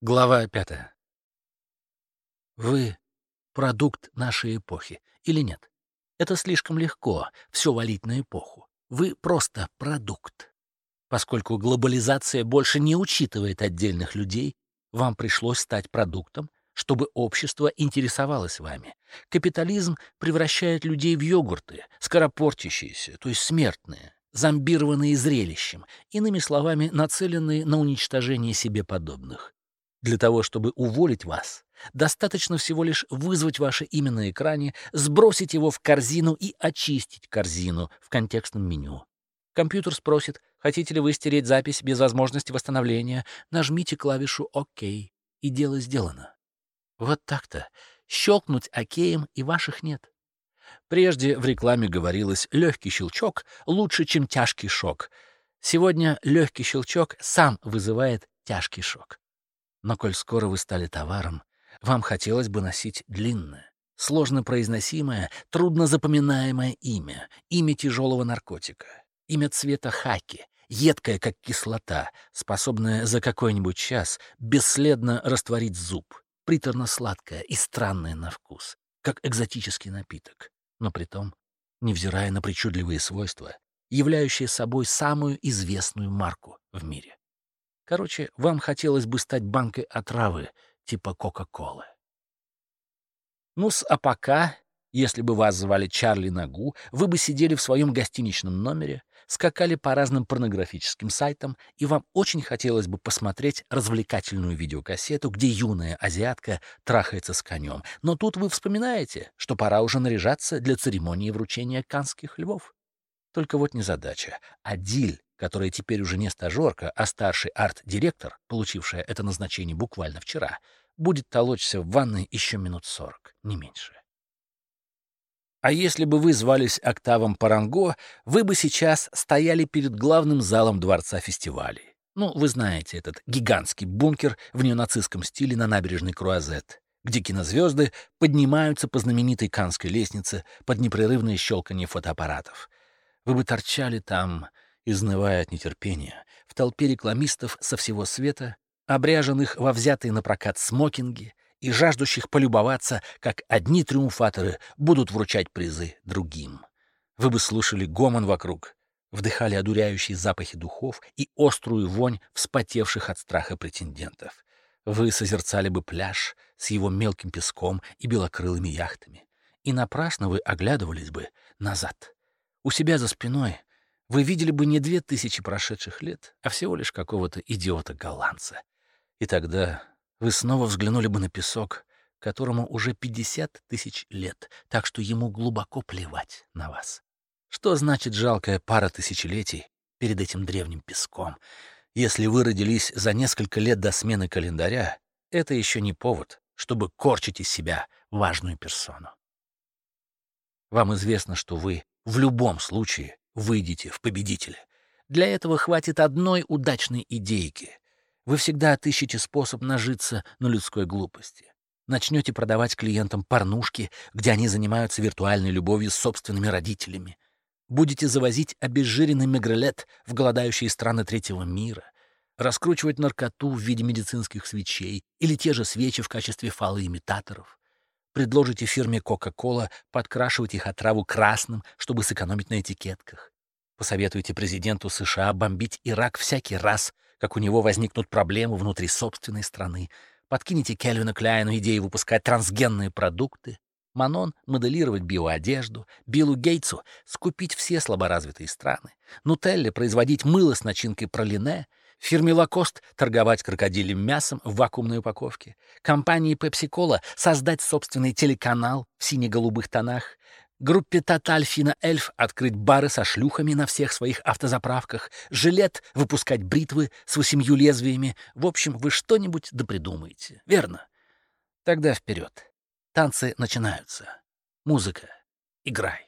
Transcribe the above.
Глава пятая. Вы — продукт нашей эпохи или нет? Это слишком легко, все валить на эпоху. Вы просто продукт. Поскольку глобализация больше не учитывает отдельных людей, вам пришлось стать продуктом, чтобы общество интересовалось вами. Капитализм превращает людей в йогурты, скоропортящиеся, то есть смертные, зомбированные зрелищем, иными словами, нацеленные на уничтожение себе подобных. Для того, чтобы уволить вас, достаточно всего лишь вызвать ваше имя на экране, сбросить его в корзину и очистить корзину в контекстном меню. Компьютер спросит, хотите ли вы стереть запись без возможности восстановления, нажмите клавишу «Ок», и дело сделано. Вот так-то. Щелкнуть океем, и ваших нет. Прежде в рекламе говорилось «легкий щелчок лучше, чем тяжкий шок». Сегодня легкий щелчок сам вызывает тяжкий шок. Но коль скоро вы стали товаром, вам хотелось бы носить длинное, сложно произносимое, трудно запоминаемое имя, имя тяжелого наркотика, имя цвета хаки, едкое, как кислота, способное за какой-нибудь час бесследно растворить зуб, приторно-сладкое и странное на вкус, как экзотический напиток, но при том, невзирая на причудливые свойства, являющие собой самую известную марку в мире. Короче, вам хотелось бы стать банкой отравы, типа Кока-Колы. Ну-с, а пока, если бы вас звали Чарли Нагу, вы бы сидели в своем гостиничном номере, скакали по разным порнографическим сайтам, и вам очень хотелось бы посмотреть развлекательную видеокассету, где юная азиатка трахается с конем. Но тут вы вспоминаете, что пора уже наряжаться для церемонии вручения канских львов. Только вот незадача. Адиль которая теперь уже не стажерка, а старший арт-директор, получившая это назначение буквально вчера, будет толочься в ванной еще минут сорок, не меньше. А если бы вы звались Октавом Паранго, вы бы сейчас стояли перед главным залом Дворца фестивалей. Ну, вы знаете этот гигантский бункер в неонацистском стиле на набережной Круазет, где кинозвезды поднимаются по знаменитой Канской лестнице под непрерывное щелканье фотоаппаратов. Вы бы торчали там, изнывая от нетерпения, в толпе рекламистов со всего света, обряженных во взятые на прокат смокинги и жаждущих полюбоваться, как одни триумфаторы будут вручать призы другим. Вы бы слушали гомон вокруг, вдыхали одуряющие запахи духов и острую вонь вспотевших от страха претендентов. Вы созерцали бы пляж с его мелким песком и белокрылыми яхтами. И напрасно вы оглядывались бы назад. У себя за спиной вы видели бы не две тысячи прошедших лет, а всего лишь какого-то идиота-голландца. И тогда вы снова взглянули бы на песок, которому уже 50 тысяч лет, так что ему глубоко плевать на вас. Что значит жалкая пара тысячелетий перед этим древним песком? Если вы родились за несколько лет до смены календаря, это еще не повод, чтобы корчить из себя важную персону. Вам известно, что вы в любом случае выйдете в победителя. Для этого хватит одной удачной идейки. Вы всегда отыщете способ нажиться на людской глупости. Начнете продавать клиентам порнушки, где они занимаются виртуальной любовью с собственными родителями. Будете завозить обезжиренный мегрелет в голодающие страны третьего мира, раскручивать наркоту в виде медицинских свечей или те же свечи в качестве фалоимитаторов. Предложите фирме Coca-Cola подкрашивать их отраву красным, чтобы сэкономить на этикетках. Посоветуйте президенту США бомбить Ирак всякий раз, как у него возникнут проблемы внутри собственной страны. Подкинете Кельвину Кляйну идею выпускать трансгенные продукты. Манон — моделировать биоодежду. Биллу Гейтсу — скупить все слаборазвитые страны. Нутелле — производить мыло с начинкой пролине — Фирме Лакост торговать крокодилем мясом в вакуумной упаковке. Компании Pepsi-Cola создать собственный телеканал в сине-голубых тонах. Группе Total Fina Эльф открыть бары со шлюхами на всех своих автозаправках. Жилет выпускать бритвы с восемью лезвиями. В общем, вы что-нибудь допридумаете. Верно? Тогда вперед. Танцы начинаются. Музыка. Играй.